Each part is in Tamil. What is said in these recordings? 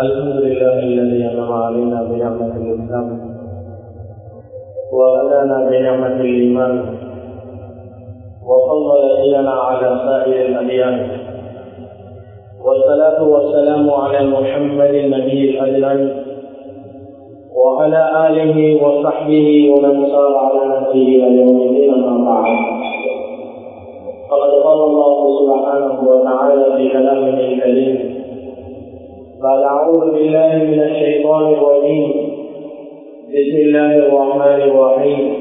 الحمد لله الذي أنعم علينا بنعمة الإسلام وهدانا بنعمة الإيمان وفضل ديننا على سائر الأديان. والصلاة والسلام على محمد النبي الأدنان وعلى آله وصحبه ومن سار على نهجه إلى يوم الدين أما بعد. فقد قال الله سبحانه وتعالى في كلامه الكريم قال أعوذ بالله من الشيطان الرجيم. بسم الله الرحمن الرحيم.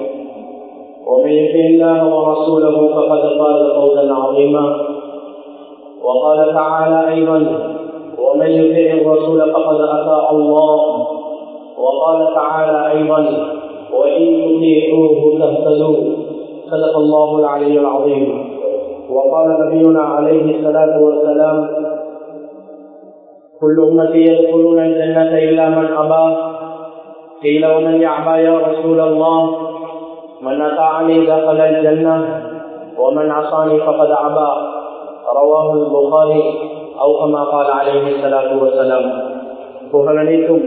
ومن يطع الله ورسوله فقد فاز فوزا عظيما. وقال تعالى أيضا ومن يطع الرسول فقد أطاع الله. وقال تعالى أيضا وإن تطيعوه تهتدوا. صدق الله العلي العظيم. وقال نبينا عليه الصلاة والسلام كل أمتي يدخلون الجنة إلا من أبى قيل ومن يعبى يا رسول الله من أطاعني دخل الجنة ومن عصاني فقد أبى رواه البخاري أو كما قال عليه الصلاة والسلام புகழனைத்தும்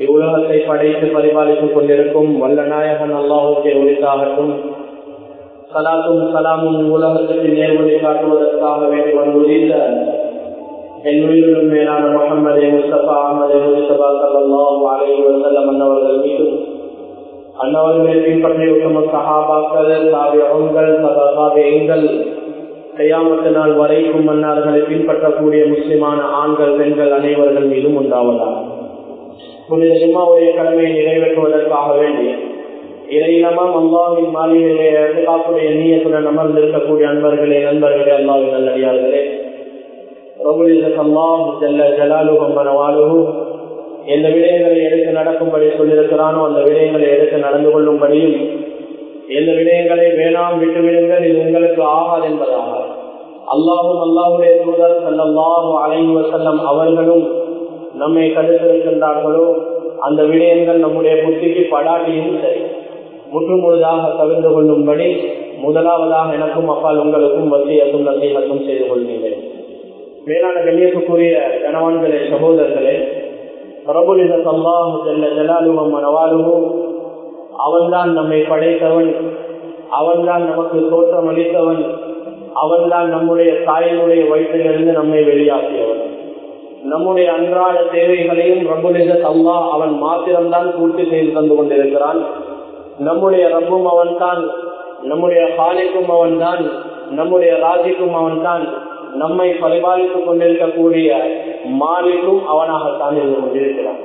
இவ்வுலகத்தை படைத்து பரிபாலித்துக் கொண்டிருக்கும் வல்ல நாயகன் அல்லாஹுக்கே ஒளித்தாகட்டும் சலாத்தும் சலாமும் உலகத்திற்கு நேர்வழி காட்டுவதற்காக வேண்டி வந்துள்ள என்னுயிரிலும் மேலான முகமது முஸ்தபா அகமது முஸ்தபா சல்லாஹ் அலி வசல்லம் அன்னவர்கள் மீதும் அன்னவர்களை பின்பற்றிய உத்தம சஹாபாக்கள் சாவியங்கள் சகாபியங்கள் கையாமத்து நாள் வரைக்கும் மன்னார்களை பின்பற்றக்கூடிய முஸ்லிமான ஆண்கள் பெண்கள் அனைவர்கள் மீதும் உண்டாவதாக புனித ஜிம்மாவுடைய கடமையை நிறைவேற்றுவதற்காக வேண்டிய இறையினமாம் அல்லாவின் மாளிகையிலே காப்புடைய நீயத்துடன் அமர்ந்திருக்கக்கூடிய அன்பர்களே நண்பர்களே அல்லாவின் நல்லடியார்களே எந்த விடயங்களை எடுத்து நடக்கும்படி சொல்லியிருக்கிறானோ அந்த விடயங்களை எடுத்து நடந்து கொள்ளும்படியும் எந்த விடயங்களை வேணாம் விட்டுவிடுங்கள் இது உங்களுக்கு ஆகாது என்பதாக. அல்லாஹும் அல்லாஹுடைய தூதர் சல்லாஹு அலைவ செல்லம் அவர்களும் நம்மை கருத்திருக்கின்றார்களோ அந்த விடயங்கள் நம்முடைய புத்திக்கு படாட்டியும் சரி. முற்றுமுழுதாக தவிர்த்து கொள்ளும்படி முதலாவதாக எனக்கும் அப்பால் உங்களுக்கும் வசியத்தும் நசீகத்தும் செய்து கொள்கிறேன். மேலான கண்ணியத்துக்குரிய கணவான்களே சகோதரர்களே அவன்தான் நம்மை படைத்தவன் அவன்தான் நமக்கு தோற்றம் அளித்தவன் அவன்தான் நம்முடைய தாயினுடைய வயிற்றிலிருந்து நம்மை வெளியாக்கியவன். நம்முடைய அன்றாட தேவைகளையும் ரபுலிச அல்லா அவன் மாத்திரம்தான் பூர்த்தி செய்து தந்து கொண்டிருக்கிறான். நம்முடைய ரப்பும் அவன்தான் நம்முடைய ஹாலிக்கும் அவன்தான் நம்முடைய ராஜிக்கும் அவன்தான் நம்மை பரிபாலித்துக் கொண்டிருக்கக்கூடிய மாலிக்கும் அவனாகத்தான் இருந்து கொண்டிருக்கிறான்.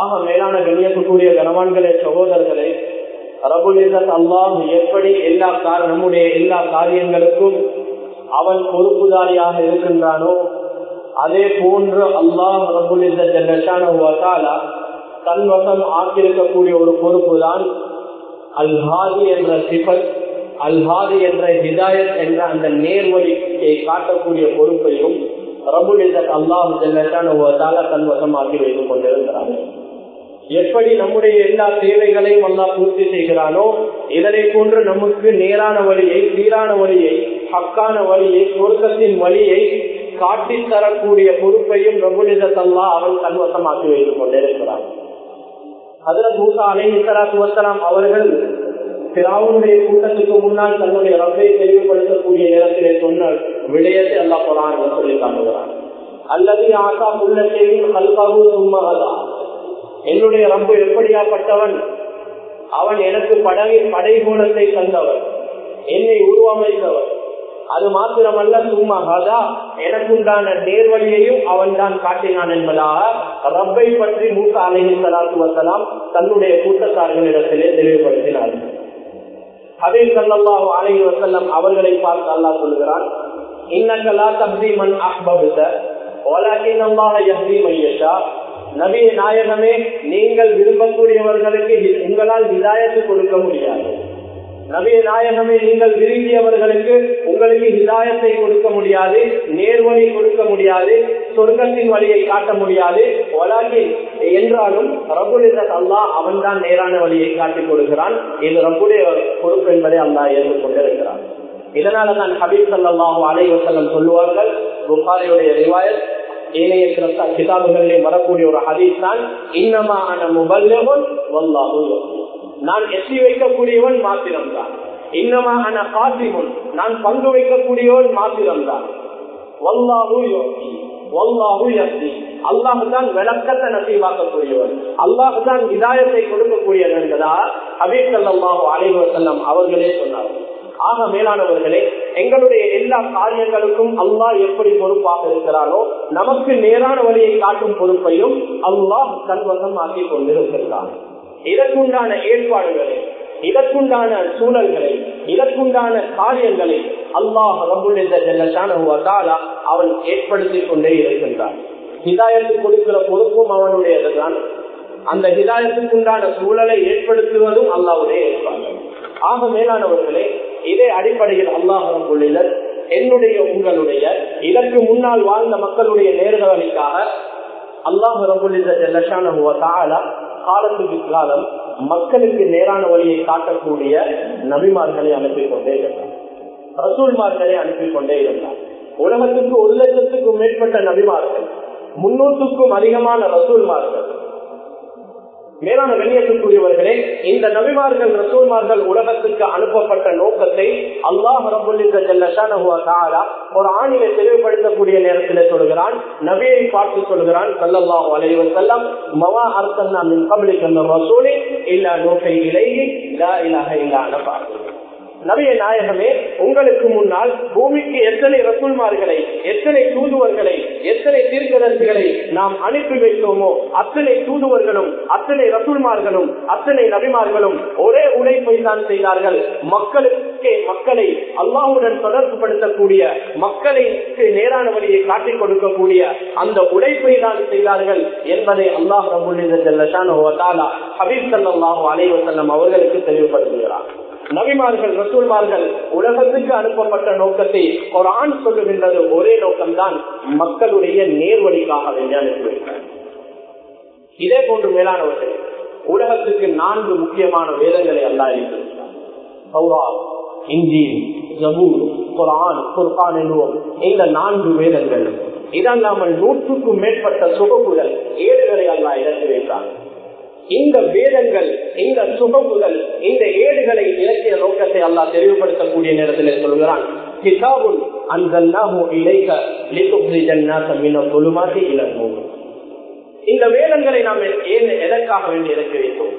ஆக மேலான கண்ணியத்துக்குரிய கனவான்களே சகோதரர்களே ரபுலிசத் அல்லாஹ் எப்படி எல்லா நம்முடைய எல்லா காரியங்களுக்கும் அவன் பொறுப்புதாரியாக இருக்கின்றானோ அதே போன்று அல்லாஹ் ரபுலிசத்தான தன் வசம் ஆக்கியிருக்கக்கூடிய ஒரு பொறுப்பு தான் அல்ஹாதி என்ற சிபத் அல்ஹாது என்ற ஹிதாயத் என்ற அந்த நேர்வழியை காட்டக்கூடிய பொறுப்பையும் அல்லாஹு அல்லாஹ் தன் வசமாக்கி வைத்துக் கொண்டிருக்கிறார். எப்படி நம்முடைய எல்லா தேவைகளையும் அல்லாஹ் பூர்த்தி செய்கிறானோ இதனை போன்று நமக்கு நேரான வழியை சீரான வழியை ஹக்கான வழியை சொர்க்கத்தின் வழியை காட்டி தரக்கூடிய பொறுப்பையும் ரபுலிசத்தல்லா அவன் தன்வசமாக்கி வைத்துக் கொண்டிருக்கிறான். அதுல மூசா அலை இசலாத்து வசலாம் அவர்கள் பிராவுடைய கூட்டத்துக்கு முன்னால் தன்னுடைய ரப்பை தெளிவுபடுத்தக்கூடிய நேரத்திலே சொன்னால் விடயத்தை அல்லா போறான் சொல்லி காட்டுகிறான். அல்லது ஆசா உள்ளத்தையும் கல்காவு சும்மகதா என்னுடைய ரம்பு எப்படியாப்பட்டவன்? அவன் எனக்கு படை படைகோலத்தை தந்தவன். என்னை உருவமைத்தவன். அது மாத்திரமல்ல சும்மாகாதா எனக்குண்டான நேர்வழியையும் அவன் தான் காட்டினான் என்பதாக ரப்பை பற்றி மூத்த அலைஹி சலாத்து வசலாம் தன்னுடைய கூட்டத்தார்களிடத்திலே தெளிவுபடுத்தினார்கள். அதே சல்லாஹு அலைஹி வசல்லம் அவர்களை பார்த்து அல்லா சொல்கிறான் இன்னக்கலா தப்தி மண் அஹ்பபித்த ஓலாக்கின் அல்லாஹ யஹ்தி மையஷா நபிய நாயகமே நீங்கள் விரும்பக்கூடியவர்களுக்கு உங்களால் ஹிதாயத்து கொடுக்க முடியாது. நபிய நாயகமே நீங்கள் விரும்பியவர்களுக்கு உங்களுக்கு ஹிதாயத்தை கொடுக்க முடியாது நேர்வழி கொடுக்க முடியாது. சொர்க்கத்தின் வழியை காட்ட முடியாது. என்றாலும் ரபுலித அல்லா அவன் தான் நேரான வழியை காட்டிக் கொடுக்கிறான். இது ரகுடைய பொறுப்பு என்பதை அல்லா ஏற்றுக்கொண்டிருக்கிறான். இதனால தான் ஹபீப் சல்லாஹூ அலைவசல்லம் சொல்லுவார்கள் புகாரியுடைய ரிவாயத் ஏனைய கிதாபுகளிலே வரக்கூடிய ஒரு ஹதீஸ் தான் இன்னமா அன முபல்லவன் வல்லாஹு நான் எட்டி வைக்கக்கூடியவன் மாத்திரம்தான். இன்னமா அன காசிமுன் நான் பங்கு வைக்கக்கூடியவன் மாத்திரம்தான். வல்லாஹூ யோகி அல்லாஹுதான் விளக்கத்தை நசீவாக்கக்கூடியவர் அல்லாஹுதான் இதாயத்தை கொடுக்கக்கூடியவர் என்பதா ஹபீப் சல்லாஹு அலைவசல்லம் அவர்களே சொன்னார்கள். ஆக மேலானவர்களே எங்களுடைய எல்லா காரியங்களுக்கும் அல்லாஹ் எப்படி பொறுப்பாக இருக்கிறானோ நமக்கு நேரான வழியை காட்டும் பொறுப்பையும் அல்லாஹ் சர்வசம் ஆக்கி கொண்டிருக்கிறான் இதற்குண்டான ஏற்பாடுகளை இதற்குண்டான சூழல்களை இதற்குண்டான காரியங்களை அல்லாஹ் அவன் ஏற்படுத்திக் கொண்டே இருக்கின்றான். ஹிதாயத்து கொடுக்கிற பொறுப்பும் அவனுடையதுதான். அந்த ஹிதாயத்துக்குண்டான சூழலை ஏற்படுத்துவதும் அல்லாவுடைய இருப்பாங்க ஆக மேலானவர்களே இதே அடிப்படையில் அல்லாஹ் ரபுள்ளிதர் என்னுடைய உங்களுடைய இதற்கு முன்னால் வாழ்ந்த மக்களுடைய நேர்காலிக்காக அல்லாஹ் ரபுல்லிதர் காலத்துக்கு காலம் மக்களுக்கு நேரான வழியை காட்டக்கூடிய நபிமார்களை அனுப்பிக் கொண்டே இருக்கிறார் ரசூல்மார்களை அனுப்பி கொண்டே இருந்தார். உலகத்துக்கு ஒரு லட்சத்துக்கும் மேற்பட்ட நபிமார்கள் முன்னூற்றுக்கும் அதிகமான ரசூல்மார்கள். மேலான வெளியேற்றக்கூடியவர்களே இந்த நபிமார்கள் ரசூல்மார்கள் உலகத்துக்கு அனுப்பப்பட்ட நோக்கத்தை அல்லாஹ் ஒரு ஆணிலை தெளிவுபடுத்தக்கூடிய நேரத்தில் சொல்கிறான் நபியை பார்த்து சொல்கிறான் கல்லல்லாஹ் அலைவர் செல்லம் மவா அர்த்தம் மின் கபலி கல்ல ரசூலி இல்லா நோக்கை இலையில் இல்லா இல்லாக இல்லான பார்க்கிறேன் நபிய நாயகமே உங்களுக்கு முன்னால் பூமிக்கு எத்தனை ரசூல்மார்களை எத்தனை தூதுவர்களை எத்தனை தீர்க்கதர்களை நாம் அனுப்பி வைத்தோமோ அத்தனை தூதுவர்களும் அத்தனை ரசூல்மார்களும் அத்தனை நபிமார்களும் ஒரே உழைப்பை தான் செய்தார்கள். மக்களுக்கே மக்களை அல்லாஹுடன் தொடர்பு படுத்தக்கூடிய மக்களுக்கு நேரான வழியை காட்டிக் கொடுக்கக்கூடிய அந்த உழைப்பை தான் செய்தார்கள் என்பதை அல்லாஹ் ரபுல் ஹபீப் சல்லாஹூ அலைவசல்லம் அவர்களுக்கு தெளிவுபடுத்துகிறார் நபிமார்கள் ரசூல்மார்கள் உலகத்துக்கு அனுப்பப்பட்ட நோக்கத்தை ஒரு ஆண் சொல்லுகின்றது ஒரே நோக்கம்தான் மக்களுடைய நேர்வழிக்காக வேண்டி இதே போன்று மேலானவர்கள் உலகத்துக்கு நான்கு முக்கியமான வேதங்களை அல்லா இருக்கிறார் இந்தி ஜபூர் குரான் குர்கான் என்னுவோம் இந்த நான்கு வேதங்கள் இதல்லாமல் நூற்றுக்கும் மேற்பட்ட சுகப்புகள் ஏழுகளை அல்லா இறக்கி வைத்தார்கள் இந்த வேதங்கள் இந்த சுகப்புகள் இந்த ஏடுகளை இலக்கிய நோக்கத்தை அல்லா தெளிவுபடுத்தக்கூடிய நேரத்தில் சொல்கிறான் கிதாபுல் அன்சல்லாஹு இலைக லிதுப்ரிஜன்னாஸ மின ظுலுமாத்தி இந்த வேதங்களை நாம் ஏன் எதற்காக வேண்டி இறக்கி வைத்தோம்?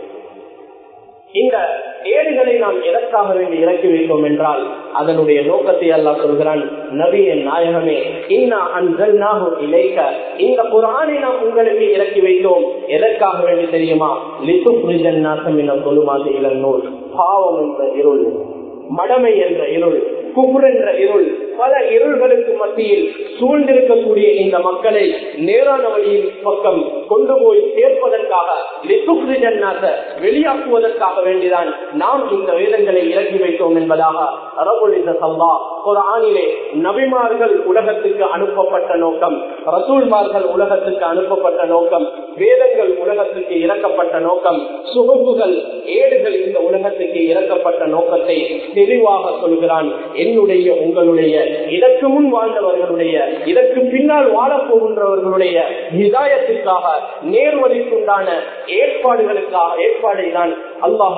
இந்த ஏடுகளை நாம் எதற்காக வேண்டி இறக்கி வைத்தோம் என்றால் அதனுடைய நோக்கத்தை அல்லா சொல்கிறான் நவீன நாயகமே இன்னா அன்சல்நாஹு இலைக்க. இந்த குரானை நாம் உங்களுக்கு இறக்கி வைத்தோம். எதற்காக வேண்டி தெரியுமா? லிசு புரிஜன்னாசம் என சொல்லுமாறு இளம் நூல் பாவம் என்ற இருள் மடமை என்ற இருள் குபுர் என்ற இருள் பல இருள்களுக்கு மத்தியில் சூழ்ந்திருக்கக்கூடிய இந்த மக்களை நேரான வழியின் பக்கம் கொண்டு போய் சேர்ப்பதற்காக வெளியாக்குவதற்காக வேண்டிதான் நாம் இந்த வேதங்களை இறக்கி வைத்தோம் என்பதாக அரபுலித சல்லா ஒரு ஆணிலே நபிமார்கள் உலகத்துக்கு அனுப்பப்பட்ட நோக்கம் ரசூல்மார்கள் உலகத்துக்கு அனுப்பப்பட்ட நோக்கம் வேதங்கள் உலகத்துக்கு இறக்கப்பட்ட நோக்கம் சுகப்புகள் ஏடுகள் இந்த உலகத்துக்கு இறக்கப்பட்ட நோக்கத்தை தெளிவாக சொல்கிறான் என்னுடைய உங்களுடைய இதற்கு முன் வாழ்ந்தவர்களுடைய இதற்கு பின்னால் வாழப்போகின்றவர்களுடைய நிதாயத்திற்காக நேர்வழிக்குண்டான ஏற்பாடுகளுக்காக ஏற்பாடை தான் அல்லாஹ்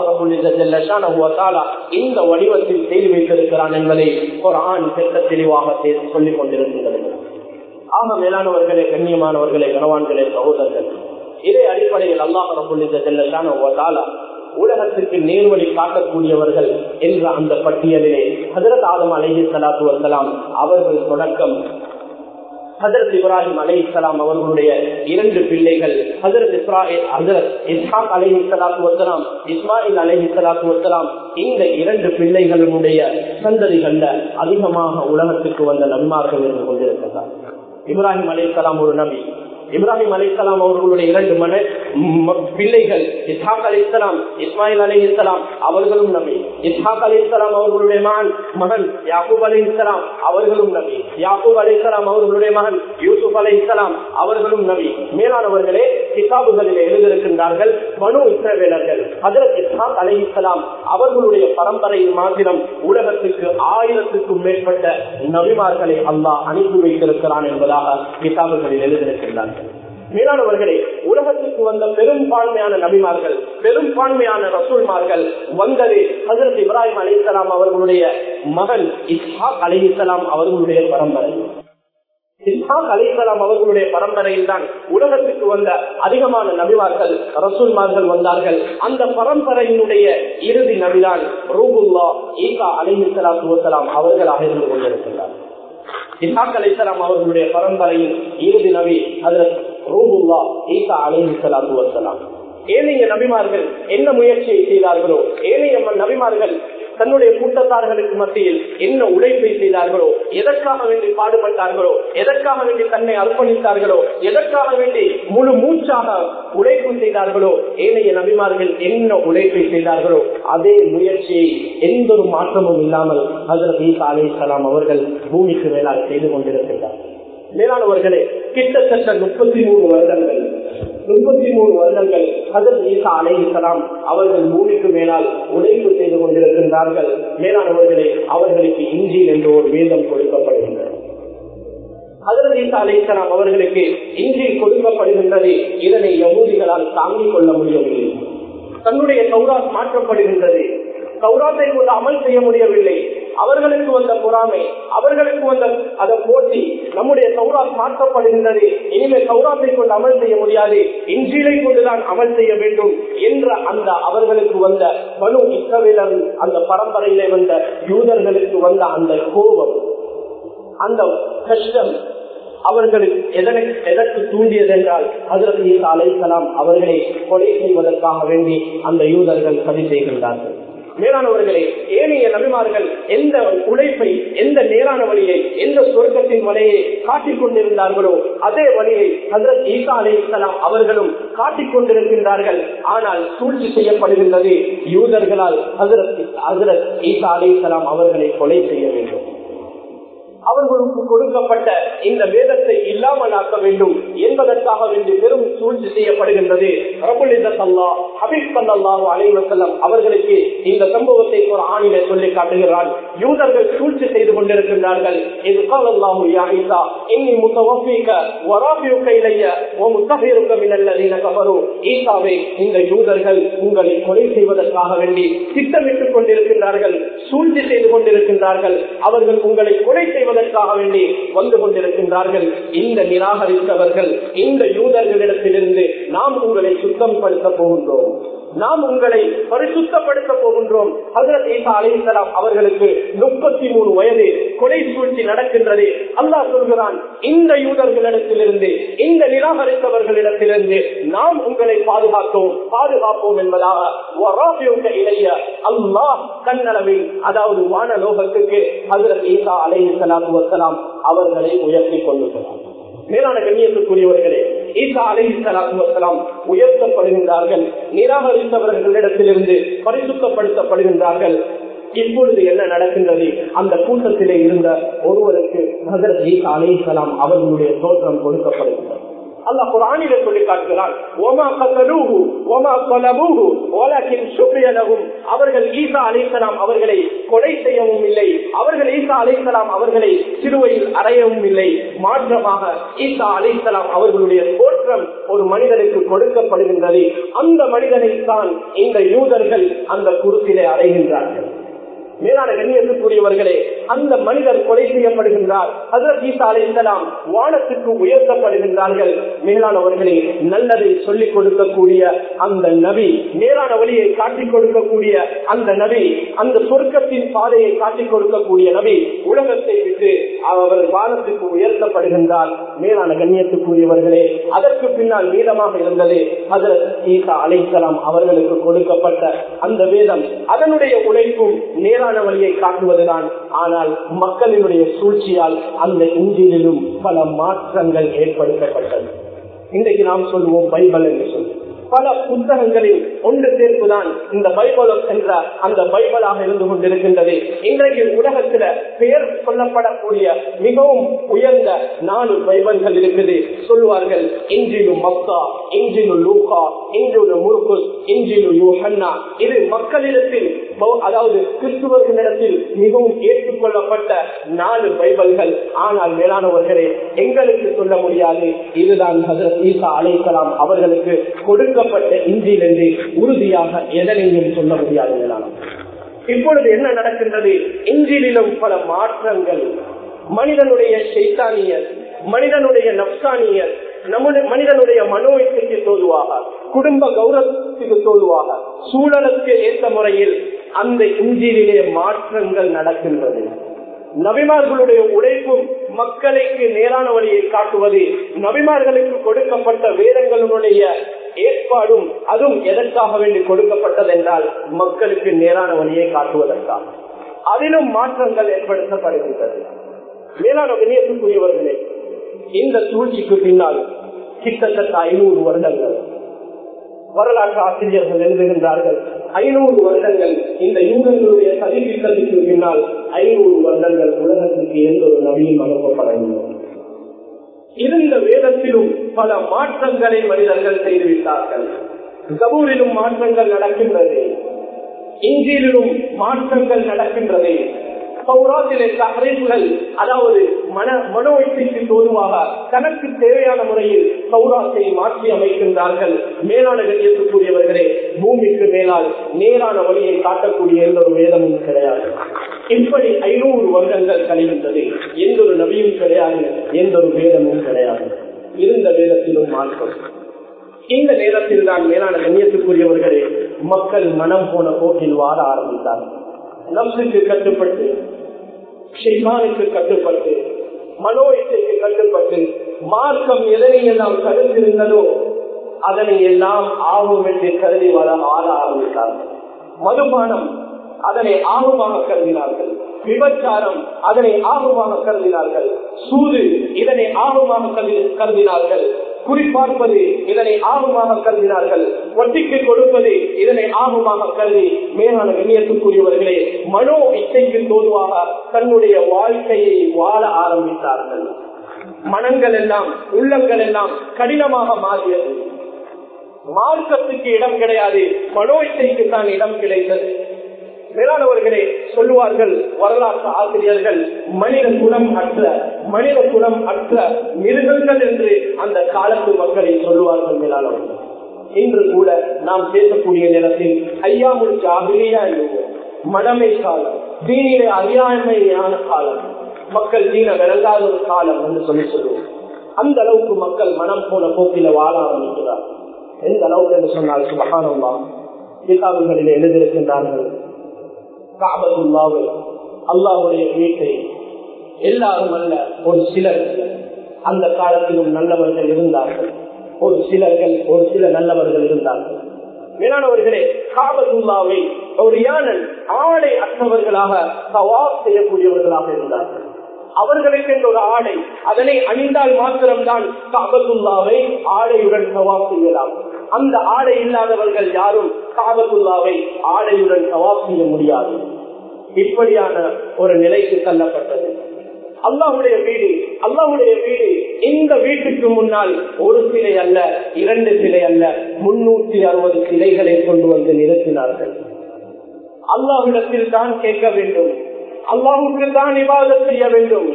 இந்த வடிவத்தில் செய்து வைத்திருக்கிறான் என்பதை ஒரு ஆண் திட்ட தெளிவாக சொல்லிக் கொண்டிருக்கின்றது. ஆக மேலானவர்களே கண்ணியமானவர்களே கனவான்களே சகோதரர்கள் இதே அடிப்படையில் அல்லாஹ் ரபுல்லித உலகத்திற்கு நேர்வழி காட்டக்கூடியவர்கள் என்ற அந்த பட்டியலிலே ஹசரத் ஆதம் அலஹி சலாத்து வசலாம் அவர்கள் தொடக்கம் ஹசரத் இப்ராஹிம் அலி இஸ்லாம் அவர்களுடைய இரண்டு பிள்ளைகள் ஹசரத் இஸ்ராயில் ஹதரத் இஸ்ஹாக் அலஹி சலாத்து வசலாம் இஸ்மாயில் அலஹி இஸ்லாத்து வசலாம் இந்த இரண்டு பிள்ளைகளுடைய சந்ததிகள்ல அதிகமாக உலகத்திற்கு வந்த நன்மார்கள் இருந்து கொண்டிருக்கிறார் இப்ராஹிம் அலி இஸ்லாம் ஒரு நபி. இப்ராஹிம் அலிசலாம் அவர்களுடைய இரண்டு மன பிள்ளைகள் இஸ்ஹாக் அலி இஸ்லாம் இஸ்மாயில் அலி இஸ்லாம் அவர்களும் நபி. இஸ்ஹாக் அலி இஸ்லாம் அவர்களுடைய மகன் மகன் யாக்கூப் அலி இஸ்லாம் அவர்களும் நபி. யாக்கூப் அலி இஸ்லாம் அவர்களுடைய மகன் யூசுப் அலி இஸ்லாம் அவர்களும் நபி. மேலானவர்களே கிதாபுகளில் எழுதியிருக்கின்றார்கள் மனு இஸ்ரவேலர்கள். அதற்கு இஸ்ஹாக் அலி இஸ்லாம் அவர்களுடைய பரம்பரையில் மாத்திரம் உலகத்துக்கு ஆயிரத்துக்கும் மேற்பட்ட நபிமார்களை அல்லாஹ் அனுப்பி வைத்திருக்கிறான் என்பதாக கிதாபுகளில் எழுதியிருக்கின்றார்கள். மேலானவர்களே உலகத்திற்கு வந்த பெரும்பான்மையான நபிமார்கள் பெரும்பான்மையான ரசூல்மார்கள் வந்தது ஹசரத் இப்ராஹிம் அலி இஸ்லாம் அவர்களுடைய மகன் இஸ்ஹாக் அலி இஸ்லாம் அவர்களுடைய பரம்பரை. இஸ்ஹாக் அலிசலாம் அவர்களுடைய பரம்பரையில் தான் உலகத்துக்கு வந்த அதிகமான நபிமார்கள் ரசூல்மார்கள் வந்தார்கள். அந்த பரம்பரையினுடைய இறுதி நபிதான் ரூபுல்லா ஈகா அலிஹிசலாத்து அவர்களாக இருந்து கொண்டிருக்கின்றார். இசாக் அலிசலாம் அவர்களுடைய பரம்பரையின் இறுதி நபி அதில் ரூபுல்லா ஈசா அலிஹிசலாத்து வசலாம் ஏனைய நபிமார்கள் என்ன முயற்சியை செய்தார்களோ ஏனைய நபிமார்கள் தன்னுடைய கூட்டத்தார்களுக்கு மத்தியில் என்ன உழைப்பை செய்தார்களோ எதற்காக வேண்டி பாடுபட்டார்களோ எதற்காக வேண்டி தன்னை அர்ப்பணித்தார்களோ எதற்காக வேண்டி முழு மூச்சாக உழைப்பு செய்தார்களோ ஏனைய நபிமார்கள் என்ன உழைப்பை செய்தார்களோ அதே முயற்சியை எந்த ஒரு மாற்றமும் இல்லாமல் ஹசரத் ஈசா அலி அவர்கள் பூமிக்கு மேலாக செய்து கொண்டிருக்கிறார் மேலானவர்களே கிட்டத்தட்ட முப்பத்தி மூணு வருடங்கள் முப்பத்தி மூணு வருடங்கள் அதன் ஈசா அலை அவர்கள் பூமிக்கு மேலால் உழைப்பு செய்து கொண்டிருக்கின்றார்கள். மேலானவர்களே அவர்களுக்கு இஞ்சில் என்று ஒரு வேதம் கொடுக்கப்படுகின்றது. ஹசரத் ஈசா அலை அவர்களுக்கு இஞ்சில் கொடுக்கப்படுகின்றது. இதனை யகுதிகளால் தாங்கிக் கொள்ள முடியவில்லை. தன்னுடைய சௌராத் மாற்றப்படுகின்றது. சௌராத்தை கொண்டு அமல் செய்ய முடியவில்லை. அவர்களுக்கு வந்த பொறாமை அவர்களுக்கு வந்த அதை போட்டி நம்முடைய சௌராத் மாற்றப்படுகின்றது. இனிமேல் சௌராத்தை கொண்டு அமல் செய்ய முடியாது. இன்றிலை கொண்டுதான் அமல் செய்ய வேண்டும் என்ற அந்த அவர்களுக்கு வந்த மனு இஸ்ரவேலர் அந்த பரம்பரையிலே வந்த யூதர்களுக்கு வந்த அந்த கோபம் அந்த கஷ்டம் அவர்களுக்கு எதனை எதற்கு தூண்டியது என்றால் அதற்கு ஈசா அவர்களை கொலை செய்வதற்காக வேண்டி அந்த யூதர்கள் சதி செய்கின்றார்கள். மேலானவர்களே ஏனைய நபிமார்கள் எந்த உழைப்பை எந்த நேரான வழியை எந்த சொர்க்கத்தின் வழியை காட்டிக் கொண்டிருந்தார்களோ அதே வழியை ஹசரத் ஈசா அலை இஸ்லாம் அவர்களும் காட்டிக் கொண்டிருக்கின்றார்கள். ஆனால் சூழ்ச்சி செய்யப்படுகின்றது யூதர்களால் ஹசரத் ஹசரத் ஈசா அலை இஸ்லாம் அவர்களை கொலை செய்ய வேண்டும். அவர்களுக்கு கொடுக்கப்பட்ட இந்த வேதத்தை இல்லாமல் ஆக்க வேண்டும் என்பதற்காக வேண்டி பெரும் சூழ்ச்சி செய்யப்படுகின்றது. அவர்களுக்கு இந்த சம்பவத்தை ஒரு ஆணில சொல்லி காட்டுகிறான் யூதர்கள் சூழ்ச்சி செய்து கொண்டிருக்கின்றார்கள். இது காலல்லாஹு யாயிசா இன்னி முத்தவஃபீக வராபியுக்க இலைய ஓ முத்தகைருக்க மினல்லதீன கபரு ஈசாவே இந்த யூதர்கள் உங்களை கொலை செய்வதற்காக வேண்டி திட்டமிட்டுக் கொண்டிருக்கின்றார்கள் சூழ்ச்சி செய்து கொண்டிருக்கின்றார்கள். அவர்கள் உங்களை கொலை செய்வதற்காக வேண்டி வந்து கொண்டிருக்கின்றார்கள். இந்த நிராகரித்தவர்கள் இந்த யூதர்களிடத்திலிருந்து நாம் உங்களை சுத்தம் படுத்த போகின்றோம். நாம் உங்களை பரிசுத்தப்படுத்த போகின்றோம். ஹசரத் ஈசா அலிசலாம் அவர்களுக்கு முப்பத்தி மூணு வயது கொலை சூழ்ச்சி நடக்கின்றது. அல்லாஹ் சொல்கிறான் இந்த யூதர்களிடத்திலிருந்து இந்த நிராகரித்தவர்களிடத்திலிருந்து நாம் உங்களை பாதுகாத்தோம். பாதுகாப்போம் என்பதாக இளைய அல்லாஹ் கண்ணளவில் அதாவது வானலோகத்துக்கு ஹசரத் ஈசா அலை அவர்களை உயர்த்தி கொள்ளுகிறார் மேலான கண்ணியத்துக்குரியவர்களே ஈசா அலை சலாத்து உயர்த்தப்படுகின்றார்கள் நிராகரித்தவர்களிடத்திலிருந்து பரிசுத்தப்படுத்தப்படுகின்றார்கள். இப்பொழுது என்ன நடக்கின்றது? அந்த கூட்டத்திலே இருந்த ஒருவருக்கு ஹசரத் ஈசா அலை அவர்களுடைய தோற்றம் கொடுக்கப்படுகின்றது. அல்லாஹ் குரானிலே சொல்லி காட்டுகிறான் ஓமா கல்லூஹு ஓமா கொலபூஹு ஓலாக்கின் சுப்ரியலகும் அவர்கள் ஈசா அலைசலாம் அவர்களை கொலை செய்யவும் இல்லை. அவர்கள் ஈசா அலைசலாம் அவர்களை சிறுவையில் அறையவும் இல்லை. மாற்றமாக ஈசா அலைசலாம் அவர்களுடைய தோற்றம் ஒரு மனிதனுக்கு கொடுக்கப்படுகின்றது. அந்த மனிதனை தான் இந்த யூதர்கள் அந்த குருத்திலே அடைகின்றார்கள் மேலான கண்ணியத்துக்குரியவர்களே அந்த மனிதர் கொலை செய்யப்படுகின்றார். ஹசரத் ஈசா அலை வானத்துக்கு உயர்த்தப்படுகின்றார்கள். மேலானவர்களே நல்லதை சொல்லிக் கொடுக்கக்கூடிய அந்த நபி மேலான வழியை காட்டிக் கொடுக்கக்கூடிய அந்த நபி அந்த சொர்க்கத்தின் பாதையை காட்டிக் கொடுக்கக்கூடிய நபி உலகத்தை விட்டு அவர் வானத்துக்கு உயர்த்தப்படுகின்றார். மேலான கண்ணியத்துக்குரியவர்களே அதற்கு பின்னால் மீதமாக இருந்தது ஹசரத் ஈசா அலைத்தலாம் அவர்களுக்கு கொடுக்கப்பட்ட அந்த வேதம். அதனுடைய உழைப்பும் நேர நேரான வழியை காட்டுவதுதான். ஆனால் மக்களினுடைய சூழ்ச்சியால் அந்த இந்தியிலும் பல மாற்றங்கள் ஏற்படுத்தப்பட்டது. இன்றைக்கு நாம் சொல்லுவோம் பைபிள் என்று சொல்லி. பல புத்தகங்களில் ஒன்று சேர்ப்புதான் இந்த பைபிள் என்ற அந்த பைபிளாக இருந்து கொண்டிருக்கின்றது. இன்றைக்கு உலகத்துல பெயர் சொல்லப்படக்கூடிய மிகவும் உயர்ந்த நாலு பைபிள்கள் இருக்குது. சொல்வார்கள் இன்றிலு மக்கா இன்றிலு லூகா இன்றிலு முருகுஸ் இன்றிலு யூஹன்னா. இது மக்களிடத்தில் அதாவது கிறிஸ்துவர்களிடத்தில் மிகவும் ஏற்றுக்கொள்ளப்பட்ட நாலு பைபிள்கள். ஆனால் மேலானவர்களே எங்களுக்கு சொல்ல முடியாது. இதுதான் ஈசா அலைக்கலாம் அவர்களுக்கு கொடுக்கப்பட்ட இந்தியில் என்று உறுதியாக எதனையும் சொல்ல முடியாது இப்பொழுது என்ன நடக்கின்றது? இன்றிலும் பல மாற்றங்கள். மனிதனுடைய சைத்தானியர் மனிதனுடைய நப்சானியர் நம்முடைய மனிதனுடைய மனோ இச்சைக்கு தோதுவாக குடும்ப கௌரவத்துக்கு தோதுவாக சூழலுக்கு ஏற்ற முறையில் அந்த இஞ்சிலே மாற்றங்கள் நடக்கின்றது. நபிமார்களுடைய உழைப்பும் மக்களுக்கு நேரான வழியை காட்டுவது நபிமார்களுக்கு கொடுக்கப்பட்ட வேதங்களுடைய ஏற்பாடும் அதுவும் எதற்காக வேண்டி கொடுக்கப்பட்டது என்றால் மக்களுக்கு நேரான வழியை காட்டுவதற்காக. அதிலும் மாற்றங்கள் ஏற்படுத்தப்படுகின்றது. மேலான விநியோகத்துக்குரியவர்களே இந்த சூழ்ச்சிக்கு பின்னால் கிட்டத்தட்ட ஐநூறு வருடங்கள் வரலாற்று ஆசிரியர்கள் எழுதுகின்றார்கள். ஐநூறு வருடங்கள் இந்த யூதர்களுடைய சதித்திட்டத்திற்கு பின்னால் ஐநூறு வருடங்கள் உலகத்திற்கு எந்த ஒரு நபியும் அனுப்பப்படவில்லை. இருந்த வேதத்திலும் பல மாற்றங்களை மனிதர்கள் செய்துவிட்டார்கள். கபூரிலும் மாற்றங்கள் நடக்கின்றது. இஞ்சிலும் மாற்றங்கள் நடக்கின்றது. சௌராத்திலே தகரைப்புகள் அதாவது மன மனோ இசைக்கு தோதுவாக தனக்கு தேவையான முறையில் சௌராத்தை மாற்றி அமைக்கின்றார்கள். மேலான கண்ணியத்துக்குரியவர்களே பூமிக்கு மேலால் நேரான வழியை காட்டக்கூடிய எந்த ஒரு வேதமும் கிடையாது. இப்படி ஐநூறு வருடங்கள் கழிகின்றது எந்த ஒரு நபியும் கிடையாது எந்த ஒரு வேதமும் கிடையாது. இருந்த வேதத்திலும் மாற்றம். இந்த நேரத்தில் தான் மேலான கண்ணியத்துக்குரியவர்களே மக்கள் மனம் போன போக்கில் வாழ ஆரம்பித்தார்கள். நம்சுக்கு கட்டுப்பட்டு ஷெய்மானுக்கு கட்டுப்பட்டு மனோ இசைக்கு கட்டுப்பட்டு மார்க்கம் எதனை எல்லாம் கருத்திருந்ததோ அதனை எல்லாம் ஆகும் என்று கருதி வர ஆள ஆரம்பித்தார்கள். மதுபானம் அதனை ஆர்வமாக கருதினார்கள். விபச்சாரம் அதனை ஆர்வமாக கருதினார்கள். சூது இதனை ஆர்வமாக கருதினார்கள். குறிப்பார்ப்பது இதனை ஆர்வமாக கருதினார்கள். வட்டிக்கு கொடுப்பது இதனை ஆர்வமாக கருதி மேலான கண்ணியத்துக்குரியவர்களே மனோ இச்சைக்கு தோதுவாக தன்னுடைய வாழ்க்கையை வாழ ஆரம்பித்தார்கள். மனங்கள் எல்லாம் உள்ளங்கள் எல்லாம் கடினமாக மாறியது. மார்க்கத்துக்கு இடம் கிடையாது மனோ இச்சைக்கு தான் இடம் கிடைத்தது. மேலானவர்களே சொல்லுவார்கள் வரலாற்று ஆசிரியர்கள் மனித குணம் அற்ற மனித குணம் அற்ற மிருகங்கள் என்று அந்த காலத்து மக்களை சொல்லுவார்கள் மேலானவர்கள். இன்று கூட நாம் பேசக்கூடிய நேரத்தில் ஐயாமுல் ஜாகிரியா என்று மடமை காலம் தீனிலே அறியாமையான காலம் மக்கள் தீன விளங்காத ஒரு காலம் என்று சொல்லி சொல்லுவோம். அந்த அளவுக்கு மக்கள் மனம் போன போக்கில வாழ ஆரம்பிக்கிறார் எந்த அளவுக்கு என்று சொன்னால் சுபகானம்மா கிதாபுகளில் எழுதியிருக்கின்றார்கள். காபத்துல்லாவை அல்லாவுடைய வீட்டை எல்லாரும் அல்ல ஒரு சிலர் அந்த காலத்திலும் நல்லவர்கள் இருந்தார்கள். ஒரு சிலர்கள் ஒரு சில நல்லவர்கள் இருந்தார்கள். மேலானவர்களே காபதுல்லாவை ஒரு யானல் ஆடை அற்றவர்களாக சவாப் செய்யக்கூடியவர்களாக இருந்தார்கள். அவர்களுக்கு என்ற ஒரு ஆடை அதனை அணிந்தால் மாத்திரம்தான் காபதுல்லாவை ஆடையுடன் சவாப் செய்யலாம். அந்த ஆடை இல்லாதவர்கள் யாரும் காபத்துல்லாவை ஆடையுடன் சவாப் செய்ய முடியாது. இப்படியான ஒரு நிலைக்கு தள்ளப்பட்டது. அல்லாவுடைய வீடு அல்லாவுடைய வீடு இந்த வீட்டுக்கு முன்னால் ஒரு சிலை அல்ல இரண்டு சிலை அல்ல முன்னூத்தி அறுபது சிலைகளை கொண்டு வந்து நிறுத்தினார்கள். அல்லாஹிடத்தில் தான் கேட்க வேண்டும். அல்லாஹுக்கு தான் விவாதம் செய்ய வேண்டும்.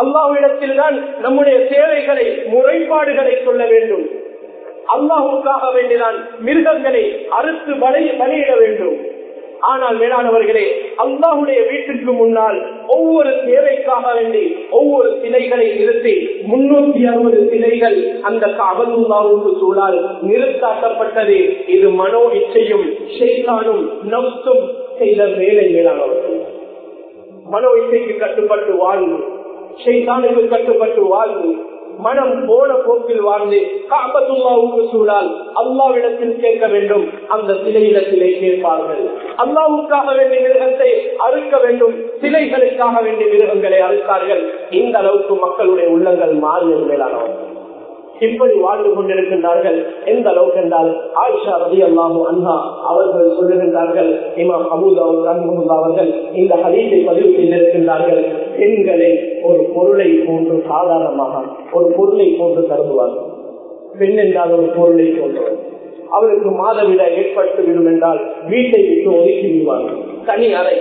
அல்லாஹிடத்தில் தான் நம்முடைய தேவைகளை முறைப்பாடுகளை சொல்ல வேண்டும். அல்லாஹுக்காக வேண்டிதான் மிருகங்களை அறுத்து பலி பலியிட வேண்டும். ஆனால் மேலானவர்களே அல்லாஹுடைய வீட்டுக்கு முன்னால் ஒவ்வொரு தேவைக்காக வேண்டி ஒவ்வொரு சிலைகளை நிறுத்தி முன்னூத்தி அறுபது சிலைகள் அந்த காபலுல்லாவுக்கு சூழால் நிறுத்தாட்டப்பட்டது இது மனோ இச்சையும் ஷெய்தானும் நப்சும் செய்த வேலை மேலானவர்கள். மனோ இச்சைக்கு கட்டுப்பட்டு வாழ்வு ஷெய்தானுக்கு கட்டுப்பட்டு வாழ்வு. மனம் போன போக்கில் வாழ்ந்து காபத்துல்லாவுக்கு சூழால் அல்லாவிடத்தில் கேட்க வேண்டும். அந்த சிலையிடத்திலே கேட்பார்கள். அல்லாவுக்காக வேண்டிய மிருகத்தை அறுக்க வேண்டும். சிலைகளுக்காக வேண்டிய மிருகங்களை அறுத்தார்கள். இந்த அளவுக்கு மக்களுடைய உள்ளங்கள் மாறியது மேலானவர்கள் எப்படி வாழ்ந்து கொண்டிருக்கின்றார்கள். எந்த அளவுக்கு என்றால் ஆயிஷா ரதி அல்லாஹு அண்ணா அவர்கள் சொல்லுகின்றார்கள் இமாம் அபுதாவுத் ரஹ்மஹுல்லா அவர்கள் இந்த ஹதீஸை பதிவு செய்திருக்கின்றார்கள். பெண்களை ஒரு பொருளை போன்று சாதாரணமாக ஒரு பொருளை போன்று கருதுவார்கள். பெண் என்றால் ஒரு பொருளை போன்றவர் அவருக்கு மாதவிட ஏற்பட்டு விடும் என்றால் வீட்டை விட்டு ஒதுக்கி விடுவார்கள். தனி அறை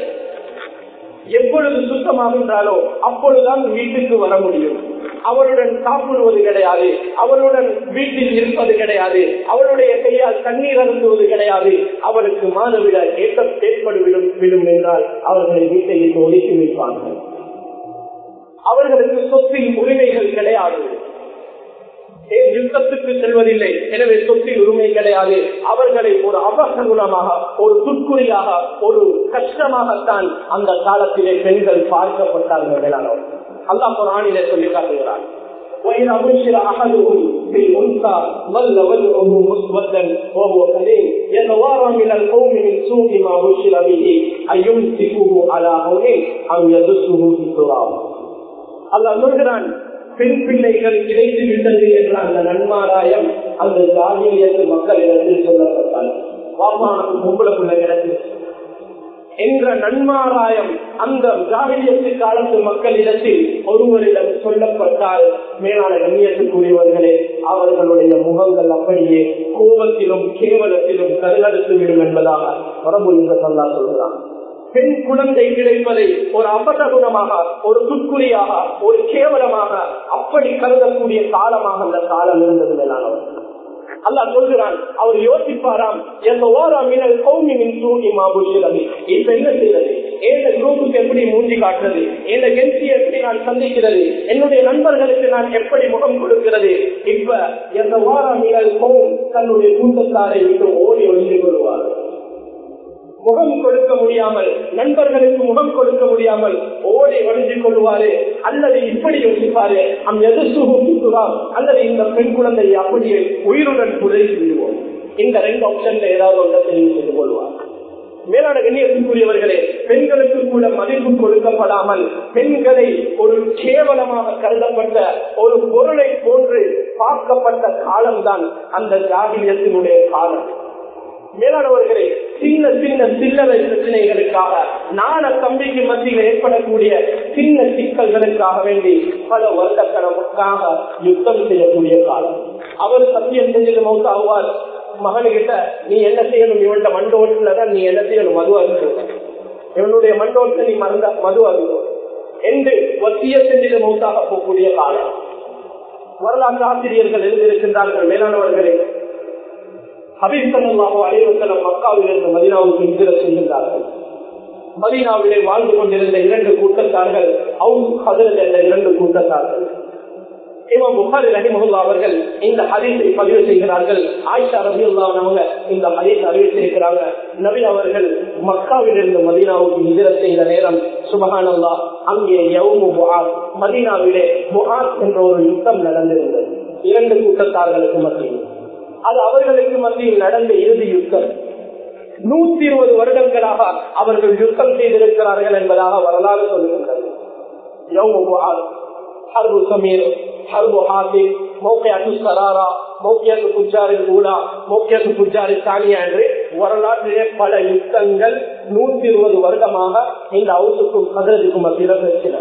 எப்பொழுது சுத்தமாகின்றாலோ அப்பொழுதுதான் வீட்டுக்கு வர முடியும். அவருடன் சாப்பிடுவது கிடையாது. அவருடன் வீட்டில் இருப்பது கிடையாது. அவருடைய கையால் தண்ணீர் அருந்துவது கிடையாது. அவருக்கு மாதவிட ஏற்ற ஏற்படு விடும் விடும் என்றால் அவர்களை வீட்டை விட்டு ஒதுக்கி வைப்பார்கள். அவர்களுக்கு சொத்தின் உரிமைகள் கிடையாது. யுத்தத்துக்கு செல்வதில்லை எனவே சொத்தில் உரிமை கிடையாது அவர்களை ஒரு அபசகுணமாக ஒரு துக்குறியாக ஒரு கஷ்டமாகத்தான் அந்த காலத்திலே பெண்கள் பார்க்கப்பட்டார்கள் மேலானவர் அல்லாஹ் குரானிலே சொல்லி காட்டுகிறார் وإن أبشر أحدهم بالأنثى ظل وجهه مسودا وهو كريم يتوارى من القوم من سوء ما بشر به أن يمسكه على هون أو يدسه في التراب الله சொல்கிறான் பெண் பிள்ளைகள் கிடைத்து விட்டது என்ற அந்த நன்மாராயம் அந்த ஜாதியிலிருந்து மக்கள் இடத்தில் சொல்லப்பட்டால் வாமானுக்கு பொம்பளை பிள்ளை என்ற நன்மாராயம் அந்த ஜாகிரியத்து காலத்து மக்களிடத்தில் ஒருவரிடம் சொல்லப்பட்டால் மேலான கண்ணியத்துக்குரியவர்களே அவர்களுடைய முகங்கள் அப்படியே கோபத்திலும் கேவலத்திலும் கருகடுத்து விடும் என்பதாக வரம்பு இந்த சொல்லா சொல்கிறான். பெண் குழந்தை கிடைப்பதை ஒரு அபசகுணமாக ஒரு துக்குறியாக ஒரு கேவலமாக அப்படி கருதக்கூடிய காலமாக அந்த காலம் இருந்தது மேலானவர் அல்லா சொல்கிறான் அவர் யோசிப்பாராம் எந்த ஓரா மினல் கௌமியின் சூழி மாபுஷிரது இப்ப என்ன செய்யறது எந்த குரூப்புக்கு எப்படி மூஞ்சி காட்டுறது? எந்த கென்சியை எப்படி நான் சந்திக்கிறது? என்னுடைய நண்பர்களுக்கு நான் எப்படி முகம் கொடுக்கிறது? இப்ப எந்த ஓரா மினல் கௌம்? தன்னுடைய கூட்டத்தாரை விட்டு ஓடி ஒழிந்து கொள்வார் முகம் கொடுக்க முடியாமல் நண்பர்களுக்கு முகம் கொடுக்க முடியாமல் ஓடி ஒழிஞ்சு கொள்வாரு. அல்லது இப்படி யோசிப்பாரு அம் எது சுகுறாம் அல்லது இந்த பெண் குழந்தையை அப்படியே உயிருடன் புதை விடுவோம். இந்த ரெண்டு ஆப்ஷன்ல ஏதாவது ஒன்றை தெரிவு செய்து கொள்வார். மேலான கண்ணியத்துக்குரியவர்களே பெண்களுக்கு கூட மதிப்பு கொடுக்கப்படாமல் பெண்களை ஒரு கேவலமாக கருதப்பட்ட ஒரு பொருளை போன்று பார்க்கப்பட்ட காலம்தான் அந்த ஜாகியத்தினுடைய காலம். மேலானவர்களே சின்ன சின்ன சில்லறை பிரச்சனைகளுக்காக நான தம்பிக்கு மத்தியில் ஏற்படக்கூடிய சின்ன சிக்கல்களுக்காக வேண்டி பல வருடக்கணக்காக யுத்தம் செய்யக்கூடிய காலம். அவர் சத்தியம் செஞ்சது மௌத்த ஆவார் மகனுகிட்ட நீ என்ன செய்யணும்? இவன்ட மண்டோட்டில்தான் நீ என்ன செய்யணும்? மது அருந்தும் இவனுடைய மண்டோட்டில் நீ மறந்த மது அருந்தும் என்று வசிய செஞ்சது மௌத்தாக போகக்கூடிய காலம். வரலாற்று ஆசிரியர்கள் எழுதியிருக்கின்றார்கள் மேலானவர்களே. ஹபீப்சல்லாஹோ அலைவசலம் மக்காவிலிருந்து மதினாவுக்கு இந்திர செய்கின்றார்கள் மதீனாவிலே வாழ்ந்து கொண்டிருந்த இரண்டு கூட்டத்தார்கள் அவுஸ் ஹதரத் என்ற இரண்டு கூட்டத்தார்கள். இமாம் புகாரி ரஹிமஹுல்லா அவர்கள் இந்த ஹதீஸை பதிவு செய்கிறார்கள். ஆயிஷா ரபி அவங்க இந்த ஹதீஸ் அறிவு செய்கிறாங்க. நபி அவர்கள் மக்காவிலிருந்து மதீனாவுக்கு நிதிர செய்த நேரம் சுபஹானல்லா அங்கே யவுமு புகார் மதீனாவிலே புகார் என்ற ஒரு யுத்தம் நடந்திருந்தது. இரண்டு கூட்டத்தார்களுக்கு மத்தியில். அது அவர்களுக்கு மத்தியில் நடந்த இறுதி யுத்தம். நூத்தி இருபது வருடங்களாக அவர்கள் யுத்தம் செய்திருக்கிறார்கள் என்பதாக வரலாறு சொல்லுகின்றது. ஹர்பு சமீர் ஹர்பு ஹாசி சராரா மோக்கியாத்து குஜாரில் ஊடா மோக்கியாத்து குஜாரி சானியா என்று வரலாற்றிலே பல யுத்தங்கள் நூத்தி இருபது வருடமாக இந்த அவுசுக்கும் கதிரதுக்கும் மத்தியில்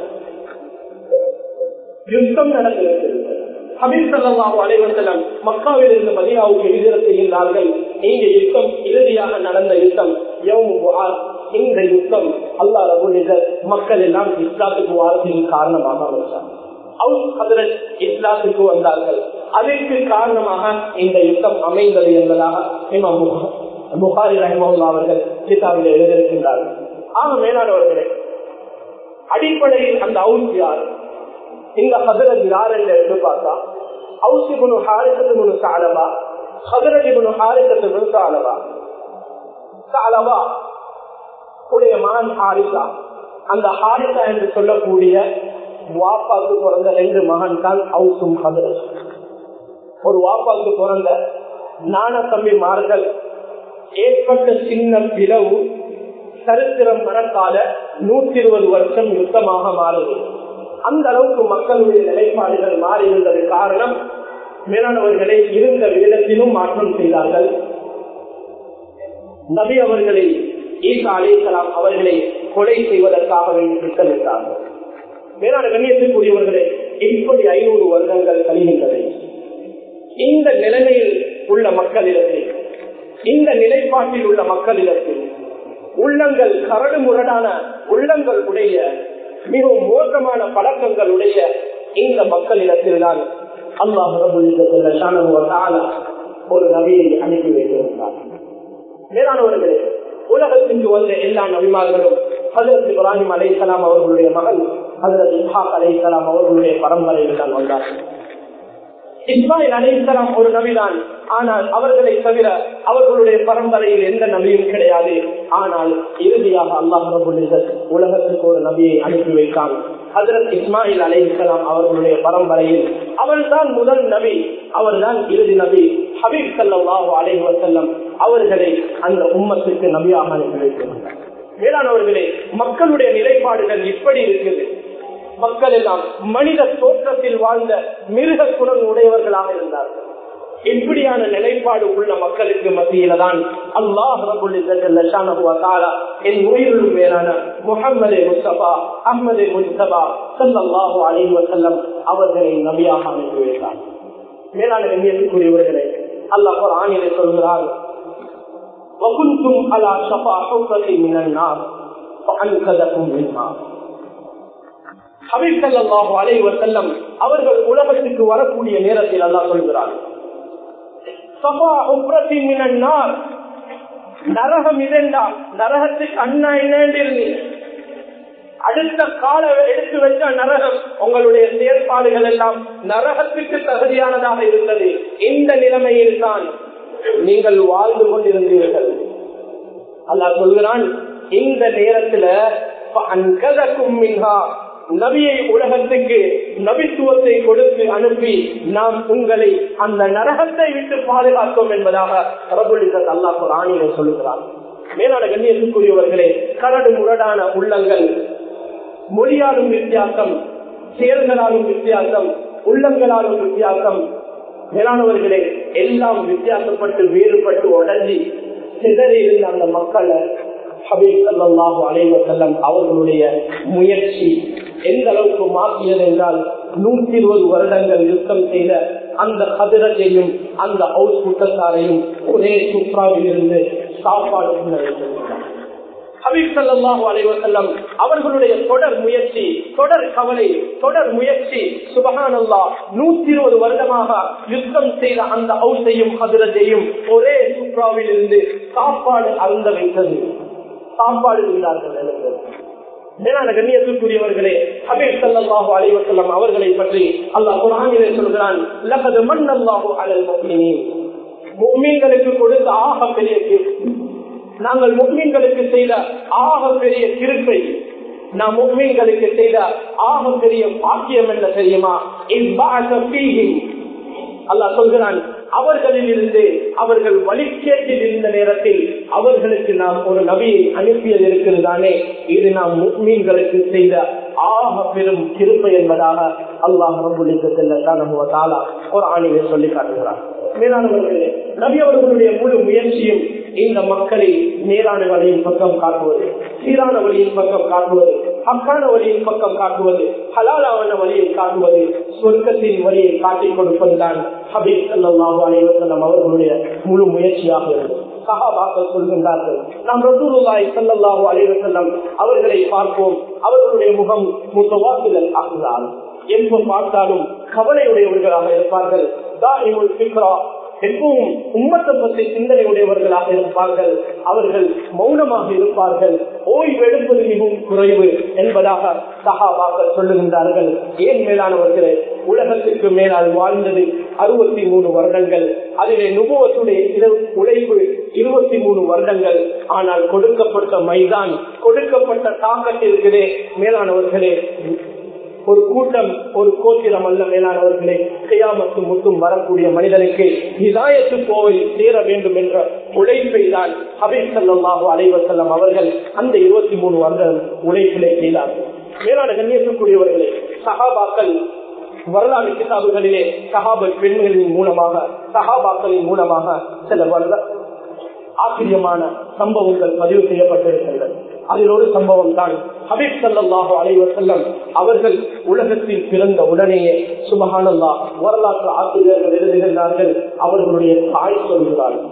யுத்தம் நடந்திருக்கிறது. ஹபீப் சல்லாஹு அலைவசலம் மக்காவில் இருந்து மதியாவுக்கு எதிர செய்கின்றார்கள். இந்த யுத்தம் இறுதியாக நடந்த யுத்தம் இந்த யுத்தம் அல்லா ரபுலிதர் மக்கள் எல்லாம் இஸ்லாத்துக்கு வாழ்க்கையின் காரணமாக அமைச்சார் இஸ்லாத்துக்கு வந்தார்கள். அதற்கு காரணமாக இந்த யுத்தம் அமைந்தது என்பதாக இமாம் புகாரி ரஹ்மல்லா அவர்கள் கிதாபில் எழுதியிருக்கின்றார்கள். ஆக மேலானவர்களே அடிப்படையில் அந்த அவுஸ் யார்? இந்த ஹதரத் யார் என்று எடுத்து பார்த்தா அவுசிபுனு ஹாரிசத்துபுனு சாலவா குணு ஹாரிசத்துபுனு சாலவா சாலவா உடைய மகன் ஹாரிசா அந்த ஹாரிசா என்று சொல்லக்கூடிய வாப்பாக்கு பிறந்த ரெண்டு மகன் தான் ஹவுசும் ஹதரஜ் ஒரு வாப்பாக்கு பிறந்த நான தம்பி மார்கள் ஏற்பட்ட சின்ன பிளவு சரித்திரம் மறக்காத நூத்தி இருபது வருஷம் யுத்தமாக மாறுது அந்த அளவுக்கு மக்களுடைய நிலைப்பாடுகள் மாறி இருந்தது காரணம் மேலானவர்களை இருந்த விதத்திலும் மாற்றம் செய்தார்கள். நபி அவர்களை ஈசா அலிசலாம் அவர்களை கொலை செய்வதற்காக வேண்டி திட்டமிட்டார்கள். மேலான கண்ணியத்திற்குரியவர்களே இப்படி ஐநூறு வருடங்கள் கழிகின்றன. இந்த நிலைமையில் உள்ள மக்களிடத்தில் இந்த நிலைப்பாட்டில் உள்ள மக்களிடத்தில் உள்ளங்கள் கரடு முரடான உள்ளங்கள் உடைய மிகவும் மோசமான பழக்கங்களுடைய இந்த மக்களிடத்தில் தான் அல்லாஹ் ஒரு நபியை அனுப்பி வைத்திருந்தார். மேலானவர்களே உலகத்திற்கு வந்த எல்லா நபிமார்களும் ஹசரத் இப்ராஹிம் அலை அவர்களுடைய மகன் ஹசரத் இஹாக் அலை அவர்களுடைய பரம்பரையில் தான் வந்தார்கள். இஸ்மாயில் அலைத்தலாம் ஒரு நபிதான். ஆனால் அவர்களை தவிர அவர்களுடைய பரம்பரையில் எந்த நபியும் கிடையாது. ஆனால் இறுதியாக அல்லாஹ் உலகத்துக்கு ஒரு நபியை அனுப்பி வைத்தான். ஹசரத் இஸ்மாயில் அலைத்தலாம் அவர்களுடைய பரம்பரையில் அவர்தான் முதல் நபி அவர்தான் இறுதி நபி ஹபீப் சல்லாஹூ அலைஹி வசல்லம் அவர்களை அந்த உம்மத்துக்கு நபியாக அனுப்பி வைத்திருந்தார். மேலானவர்களே மக்களுடைய நிலைப்பாடுகள் இப்படி இருக்குது. மக்கள் எல்லாம் மனித தோற்றத்தில் வாழ்ந்த மிருக குணம் உடையவர்களாக இருந்தார்கள் இப்படியான நிலைப்பாடு உள்ள மக்களுக்கு மத்தியில தான் அல்லாஹ் என் உயிரிலும் மேலான முகமது முஸ்தபா அஹமது முஸ்தபா சல்லாஹூ அலி வசல்லம் அவர்களை நபியாக அனுப்பி வைத்தார் மேலான கண்ணியத்துக்குரியவர்களே அல்லாஹ் ஒரு ஆணிலை சொல்கிறார் وكنتم على شفا حفرة من النار فأنقذكم منها ஹபீப் சல்லாஹு அலைஹி செல்லம் அவர்கள் உலகத்துக்கு வரக்கூடிய நேரத்தில் அல்லா சொல்கிறார். நரகம் இதெண்டா நரகத்துக்கு அண்ணா என்னன்னு அடுத்த கால எடுத்து வச்ச நரகம் உங்களுடைய செயற்பாடுகள் எல்லாம் நரகத்துக்கு தகுதியானதாக இருந்தது. இந்த நிலைமையில் தான் நீங்கள் வாழ்ந்து கொண்டிருந்தீர்கள். அல்லா சொல்கிறான் இந்த நேரத்துல நபியை உலகத்துக்கு நபித்துவத்தை கொடுத்து அனுப்பி நாம் உங்களை அந்த நரகத்தை விட்டு பாதுகாத்தோம் என்பதாக ரபுலிசத் அல்லாஹ் ராணியை சொல்லுகிறார் மேலான கண்ணியத்துக்குரியவர்களே கரடு முரடான உள்ளங்கள் மொழியாலும் வித்தியாசம் செயல்களாலும் வித்தியாசம் உள்ளங்களாலும் வித்தியாசம் மேலானவர்களே எல்லாம் வித்தியாசப்பட்டு வேறுபட்டு உடஞ்சி சிதறி இருந்த அந்த மக்களை ஹபீப் சல்லாஹூ அலைவசல்லம் அவர்களுடைய முயற்சி எந்த அளவுக்கு மாற்றியது என்றால் நூத்தி இருபது வருடங்கள் யுத்தம் செய்த அந்த கதிரத்தையும் அந்த ஹவுஸ் கூட்டத்தாரையும் ஒரே சுற்றாவில் இருந்து சாப்பாடு ஹபீப் சல்லாஹூ அலைவசல்லம் அவர்களுடைய தொடர் முயற்சி தொடர் கவலை தொடர் முயற்சி சுபகானல்லா நூத்தி இருபது வருடமாக யுத்தம் செய்த அந்த ஹவுஸையும் கதிரத்தையும் ஒரே சுற்றாவில் இருந்து சாப்பாடு அருந்த வைத்தது. சாப்பாடு இருந்தார்கள் மேலான கண்ணியத்திற்குரியவர்களே ஹபீப் சல்லாஹூ அலைவசல்லம் அவர்களை பற்றி அல்லாஹ் குரானிலே சொல்கிறான் லகது அலல் முக்மீன்களுக்கு கொடுத்த ஆக பெரிய நாங்கள் முக்மீன்களுக்கு செய்த ஆக பெரிய திருப்பை நாம் முக்மீன்களுக்கு செய்த ஆக பெரிய பாக்கியம் என்ன தெரியுமா? அல்லாஹ் சொல்கிறான் அவர்களில் இருந்து அவர்கள் வழிகேட்டில் இருந்த நேரத்தில் அவர்களுக்கு நாம் ஒரு நபியை அனுப்பியது இருக்கிறதானே? இது நாம் முக்மீன்களுக்கு செய்த ஆக பெரும் திருப்பை என்பதாக அல்லாஹ் ரபுலித்தாலா ஒரு ஆணையை சொல்லி காட்டுகிறார். மேலானவர்களே நபி அவர்களுடைய முழு முயற்சியும் இந்த மக்களை நேரான வழியின் பக்கம் காட்டுவது சீரான வழியின் பக்கம் காட்டுவது அக்கான வழியின் பக்கம் காட்டுவது ஹலாலாவான வழியை காட்டுவது சொர்க்கத்தின் வழியை காட்டிக் கொடுப்பதுதான் ஹபீப் சல்லாஹூ அலைவசல்லம் அவர்களுடைய முழு முயற்சியாக இருந்தது. சகாபாக்கள் சொல்கின்றார்கள் நாம் ரசூலுல்லாய் சல்லாஹூ அலைவசல்லம் அவர்களை பார்ப்போம். அவர்களுடைய முகம் முத்தவாசிலல் ஆகுதால் எப்ப பார்த்தாலும் கவலையுடையவர்களாக இருப்பார்கள். தாஹிமுல் பிக்ரா எப்பவும் உம்மத்தை பற்றி சிந்தனை இருப்பார்கள். அவர்கள் மௌனமாக இருப்பார்கள். ஓய்வெடுப்பது மிகவும் குறைவு என்பதாக சகாபாக்கள் சொல்லுகின்றார்கள். ஏன் மேலானவர்களே உலகத்திற்கு மேலால் வாழ்ந்தது அறுபத்தி மூணு வருடங்கள். அதிலே நுபவத்துடைய உழைப்பு இருபத்தி மூணு வருடங்கள். ஆனால் கொடுக்கப்பட்ட மைதான் கொடுக்கப்பட்ட தாக்கத்திற்கிறே மேலானவர்களே ஒரு கூட்டம் ஒரு கோத்திரம் அல்ல மேலானவர்களே. கையாமத்து முத்தும் வரக்கூடிய மனிதனுக்கு இதாயத்து கோவில் சேர வேண்டும் என்ற உழைப்பை தான் ஹபீப் சல்லாஹு அலைவசல்லம் அவர்கள் அந்த இருபத்தி மூணு வருடம் உழைப்பிலே செய்தார்கள் மேலான கண்ணியத்துக்குரியவர்களே சகாபாக்கள் வரலாறு கிதாபுகளிலே சகாப பெண்களின் மூலமாக சஹாபாக்களின் மூலமாக சில வரல ஆச்சரியமான சம்பவங்கள் பதிவு செய்யப்பட்டிருக்கின்றன. அதில் ஒரு சம்பவம் தான் ஹபீப் சல்லாஹு அலைவர் செல்லம் அவர்கள் உலகத்தில் பிறந்த உடனேயே சுபஹானல்லா வரலாற்று ஆசிரியர்கள் எழுதுகின்றார்கள் அவர்களுடைய தாய் சொல்கிறார்கள்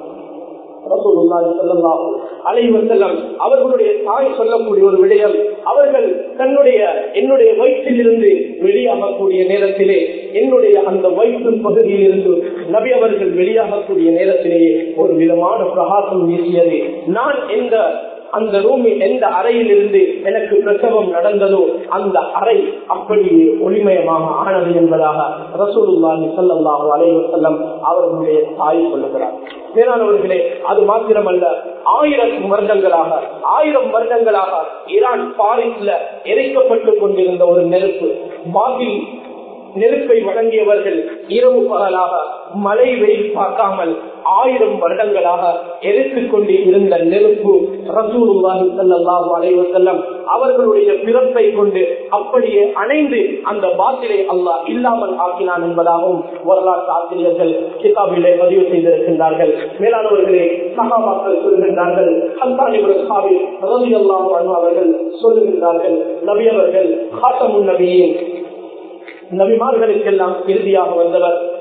அவர்களுடைய தாய் சொல்லக்கூடிய ஒரு விடயம் அவர்கள் தன்னுடைய என்னுடைய வயிற்றில் இருந்து வெளியாகக்கூடிய நேரத்திலே என்னுடைய அந்த வயிற்று பகுதியில் இருந்து நபி அவர்கள் வெளியாகக்கூடிய நேரத்திலேயே ஒரு விதமான பிரகாசம் வீசியது. நான் எந்த அந்த ரூமில் எந்த அறையில் இருந்து எனக்கு பிரசவம் நடந்ததோ அந்த அறை அப்படியே ஒளிமயமாக ஆனது என்பதாக ரசூலுல்லாஹி ஸல்லல்லாஹு அலைஹி வஸல்லம் அவர்களுடைய தாய் சொல்லுகிறார். மேலானவர்களே அது மாத்திரமல்ல ஆயிரம் வருடங்களாக ஆயிரம் வருடங்களாக ஈரான் பாரிஸ்ல எரிக்கப்பட்டுக் கொண்டிருந்த ஒரு நெருப்பு பாதில் நெருப்பை வழங்கியவர்கள் இரவு பகலாக மழை வெயில் பார்க்காமல் ஆயிரம் வருடங்களாக எரித்துக் கொண்டு இருந்த நெருப்பு ரசூலுல்லாஹி அவர்களுடைய பிறப்பை கொண்டு அப்படியே அணைந்து அந்த பாத்திரை அல்லாஹ் இல்லாமல் ஆக்கினான் என்பதாகவும் வரலாற்று ஆசிரியர்கள் கிதாபிலே பதிவு செய்திருக்கின்றார்கள். மேலானவர்களே சகாபாக்கள் சொல்கின்றார்கள் அவர்கள் சொல்லுகின்றார்கள் நபி அவர்கள் காத்தமுன் நபியின் நபிமார்களுக்கெல்லாம் இறுதியாக வந்தவர்.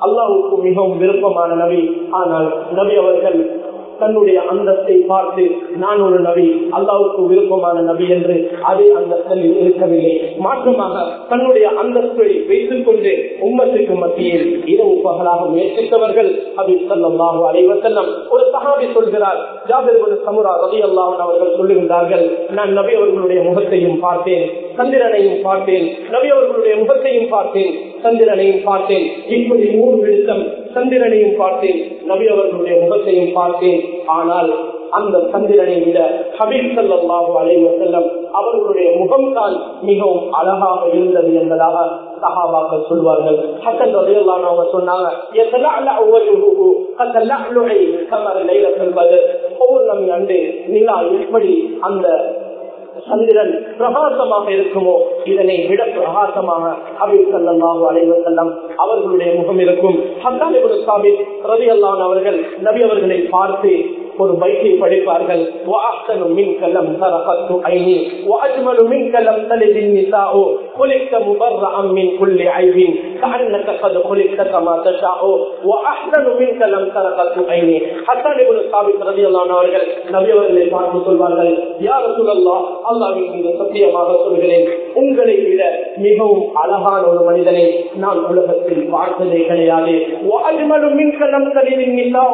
அல்லாவுக்கு மிகவும் விருப்பமான நபி. ஆனால் நபி அவர்கள் தன்னுடைய அந்தத்தை பார்த்து நான் ஒரு நபி அல்லாவுக்கு விருப்பமான நபி என்று அதே அந்தத்தில் இருக்கவில்லை. மாற்றமாக தன்னுடைய அந்தத்தை வைத்துக் கொண்டு உம்மத்துக்கு மத்தியில் இரவு பகலாக முயற்சித்தவர்கள் அது செல்லமாக அனைவசல்லம் ஒரு சகாபி சொல்கிறார் ஜாபிர் சமுரா ரவி அல்லாவன் அவர்கள் சொல்லுகின்றார்கள் நான் நபி அவர்களுடைய முகத்தையும் பார்த்தேன் சந்திரனையும் பார்த்தேன் நபி அவர்களுடைய முகத்தையும் பார்த்தேன். சந்திரனையும் பார்த்தேன். இப்படி மூணு விழுத்தம் சந்திரனையும் பார்த்தேன். நபி அவர்களுடைய முகத்தையும் பார்த்தேன். ஆனால் அந்த சந்திரனை விட ஹபீப் சல்லாஹூ அலைவர் செல்லம் அவர்களுடைய முகம்தான் மிகவும் அழகாக இருந்தது என்பதாக சகாபாக்கள் சொல்வார்கள். ஹசன் ரதையெல்லாம் அவங்க சொன்னாங்க ஒவ்வொரு நம்ம அன்று நிலா எப்படி அந்த சந்திரன் பிரகாசமாக இருக்குமோ இதனை விட பிரகாசமாக ஹபீப் சல்லாஹூ அலைவர் செல்லம் அவர்களுடைய முகம் இருக்கும். ஹசான் சாபித் ரவி அல்லான் அவர்கள் நபி அவர்களை பார்த்து ஒரு பைக்கை படிப்பார்கள் وأحسن منك لم ترقت عيني وأجمل منك لم تلد النساء خلقت مبرعا من كل عيب كأنك قد خلقت كما تشاء وأحسن منك لم ترقت عيني حسن بن ثابت رضي الله عنه அவர்கள் நபி அவர்களை பார்த்து சொல்வார்கள் யா ரசூலல்லாஹ் அல்லாஹ்வின் மீது சத்தியமாக சொல்கிறேன் உங்களை விட மிகவும் அழகான ஒரு மனிதனை நான் உலகத்தில் பார்த்ததே கிடையாது وأجمل منك لم تلد النساء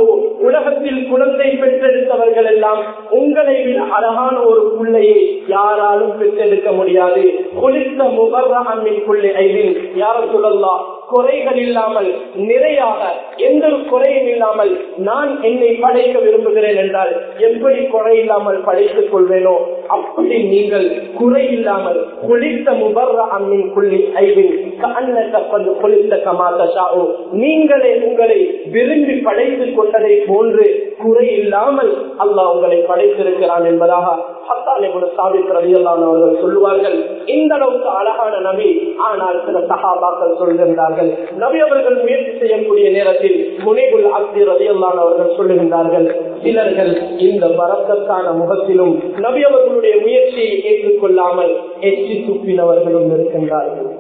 உலகத்தில் குழந்தை பெற்றெடுத்தவர்கள் எல்லாம் உங்களை விட அழகான ஒரு பிள்ளையை யாராலும் பெற்றெடுக்க முடியாது. குளித்த முகர்மின் பிள்ளை ஐவின் யாரும் சொல்லலாம் குறைகள் இல்லாமல் நிறையாக எந்த ஒரு குறையும் இல்லாமல் நான் என்னை படைக்க விரும்புகிறேன் என்றால் எப்படி குறை இல்லாமல் படைத்துக் கொள்வேனோ அப்படி நீங்கள் குறை இல்லாமல் குளித்த முபர்ற அம்மின் புள்ளி ஐவின் கண்ணு குளித்த கமாத்தாவோ நீங்களே உங்களை விரும்பி படைத்துக் கொண்டதை போன்று குறை இல்லாமல் அல்லாஹ் உங்களை படைத்திருக்கிறான் என்பதாக அவர்கள் சொல்லுவார்கள். இந்த அளவுக்கு அழகான நபி ஆனால் சில சகாபாக்கள் சொல்கின்றார்கள் நபி அவர்கள் முயற்சி செய்யக்கூடிய நேரத்தில் முனைகுல் அப்தி ரதியல்லான் அவர்கள் சொல்லுகின்றார்கள் சிலர்கள் இந்த பரத்தத்தான முகத்திலும் நபி அவர்களுடைய முயற்சியை ஏற்றுக்கொள்ளாமல் எச்சி துப்பினவர்களும் இருக்கின்றார்கள்.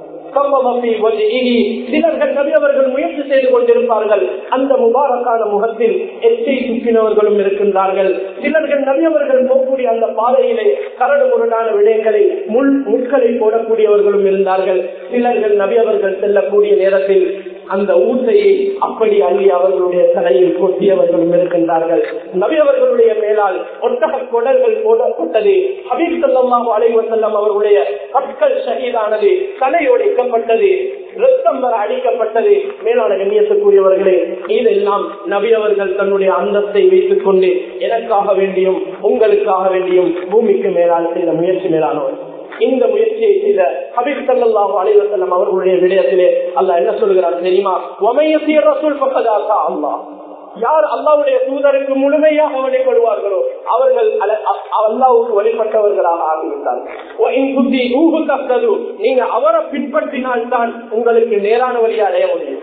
சிலர்கள் நபி அவர்கள் முயற்சி செய்து கொண்டிருப்பார்கள். அந்த முபாரக்கான முகத்தில் எச்சை துப்பினவர்களும் இருக்கின்றார்கள். சிலர்கள் நபி அவர்கள் போகக்கூடிய அந்த பாதையிலே கரடு முரடான விடயங்களை முள் முட்களை போடக்கூடியவர்களும் இருந்தார்கள். சிலர்கள் நபி அவர்கள் செல்லக்கூடிய நேரத்தில் அந்த ஊசையை அப்படி அள்ளி அவர்களுடைய தலையில் கொட்டியவர்களும் இருக்கின்றார்கள். நபி அவர்களுடைய மேலால் ஒட்டக கொடர்கள் போடப்பட்டது. ஹபீப் சல்லாம் அலைவசல்லம் அவர்களுடைய கற்கள் ஷஹீதானது தலை உடைக்கப்பட்டது ரத்தம் வர அடிக்கப்பட்டது. மேலான கண்ணியத்துக்குரியவர்களே இதெல்லாம் நபி அவர்கள் தன்னுடைய அந்தத்தை வைத்துக் கொண்டு எனக்காக வேண்டியும் உங்களுக்காக வேண்டியும் பூமிக்கு மேலால் செய்த முயற்சி மேலானவர். இந்த முயற்சியை செய்த ஹபீப் சல்லாஹு அலைவசல்லம் அவர்களுடைய விடயத்திலே அல்ல என்ன சொல்கிறார் தெரியுமா? ஒமையசிய ரசூல் பக்கதாக்கா அல்லா யார் அல்லாவுடைய தூதருக்கு முழுமையாக வழிபடுவார்களோ அவர்கள் அல்லாவுக்கு வழிபட்டவர்களாக ஆகிவிட்டார்கள். நீங்க அவரை பின்பற்றினால் தான் உங்களுக்கு நேரான வழியை அடைய முடியும்.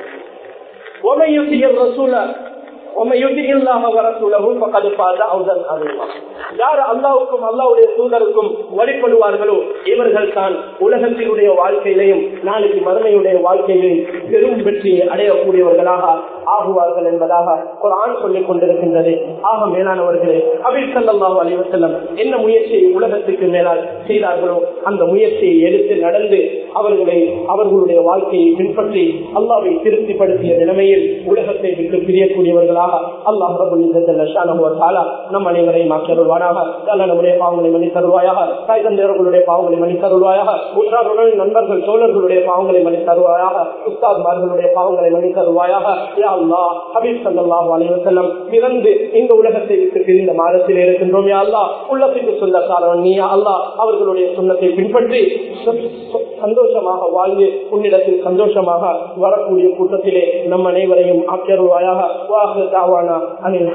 யார் அல்லாவுக்கும் அல்லாவுடைய தூதருக்கும் வழிபடுவார்களோ இவர்கள் தான் உலகத்தினுடைய வாழ்க்கையிலையும் நாளைக்கு மறுமையுடைய வாழ்க்கையிலையும் பெரும் வெற்றியை அடையக்கூடியவர்களாக ஆகுவார்கள் என்பதாக ஒரு ஆண் சொல்லிக் கொண்டிருக்கின்றது. ஆக மேலானவர்களே அபில் சல்லாஹூ அலிவசல்லம் என்ன முயற்சியை உலகத்துக்கு மேலால் செய்தார்களோ அந்த முயற்சியை எடுத்து நடந்து அவர்களை அவர்களுடைய வாழ்க்கையை பின்பற்றி அல்லாவை திருப்திப்படுத்திய நிலைமையில் உலகத்தை விட்டு பிரியக்கூடியவர்களாக அல்லாஹ் நம் அனைவரையும் மாற்றருவானாக நம்முடைய பாவங்களை மணி தருவாயாக தாய் தந்தையர்களுடைய பாவங்களை மணி தருவாயாக உற்றார்களுடன் நண்பர்கள் தோழர்களுடைய பாவங்களை மணி தருவாயாக உஸ்தாத்மார்களுடைய பாவங்களை மணி தருவாயாக அல்லா ஹபீப் சல்லாஹ் அலைவசல்லம் பிறந்து இந்த உலகத்தை விட்டு பிரிந்த மாதத்தில் இருக்கின்றோம் யா அல்லா உள்ளத்துக்கு சொல்ல காரணம் நீ அல்லா அவர்களுடைய சுண்ணத்தை பின்பற்றி சந்தோஷமாக வாழ்ந்து உன்னிடத்தில் சந்தோஷமாக வரக்கூடிய கூட்டத்திலே நம் அனைவரையும் ஆக்கியருவாயாக வாக தாவானா அனில்